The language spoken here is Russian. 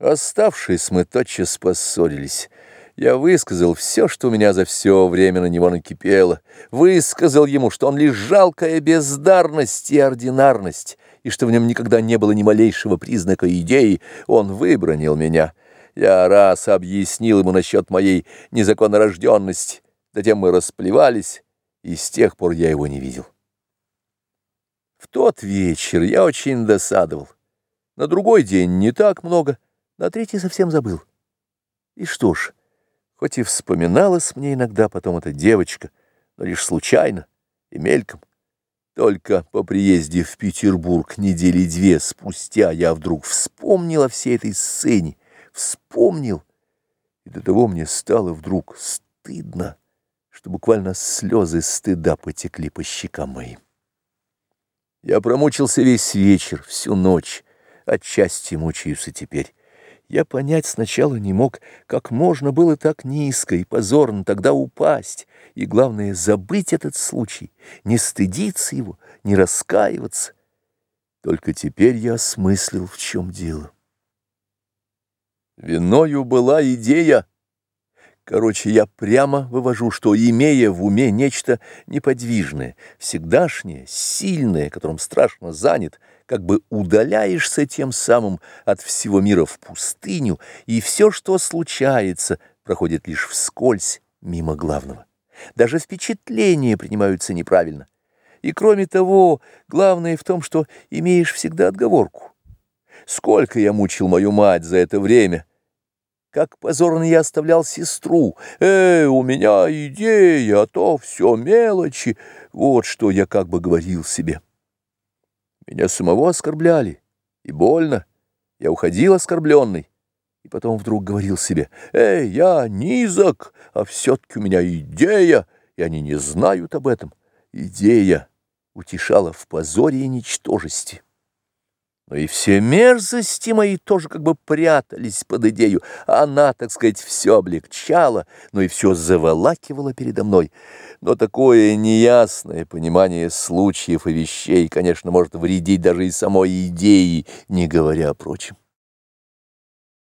Оставшись, мы тотчас поссорились. Я высказал все, что у меня за все время на него накипело. Высказал ему, что он лишь жалкая бездарность и ординарность, и что в нем никогда не было ни малейшего признака идеи. Он выбронил меня. Я раз объяснил ему насчет моей незаконнорожденности. Затем мы расплевались, и с тех пор я его не видел. В тот вечер я очень досадовал. На другой день не так много — на третий совсем забыл. И что ж, хоть и вспоминалась мне иногда потом эта девочка, но лишь случайно и мельком, только по приезде в Петербург недели две спустя я вдруг вспомнил о всей этой сцене, вспомнил, и до того мне стало вдруг стыдно, что буквально слезы стыда потекли по щекам моим. Я промучился весь вечер, всю ночь, отчасти мучаюсь и теперь. Я понять сначала не мог, как можно было так низко и позорно тогда упасть, и, главное, забыть этот случай, не стыдиться его, не раскаиваться. Только теперь я осмыслил, в чем дело. Виною была идея. Короче, я прямо вывожу, что, имея в уме нечто неподвижное, всегдашнее, сильное, которым страшно занят, как бы удаляешься тем самым от всего мира в пустыню, и все, что случается, проходит лишь вскользь мимо главного. Даже впечатления принимаются неправильно. И кроме того, главное в том, что имеешь всегда отговорку. Сколько я мучил мою мать за это время, как позорно я оставлял сестру. «Эй, у меня идея, а то все мелочи». Вот что я как бы говорил себе. Меня самого оскорбляли, и больно. Я уходил оскорбленный, и потом вдруг говорил себе, «Эй, я низок, а все-таки у меня идея, и они не знают об этом». Идея утешала в позоре и ничтожести. Но и все мерзости мои тоже как бы прятались под идею. Она, так сказать, все облегчала, но и все заволакивала передо мной. Но такое неясное понимание случаев и вещей, конечно, может вредить даже и самой идеи, не говоря о прочем.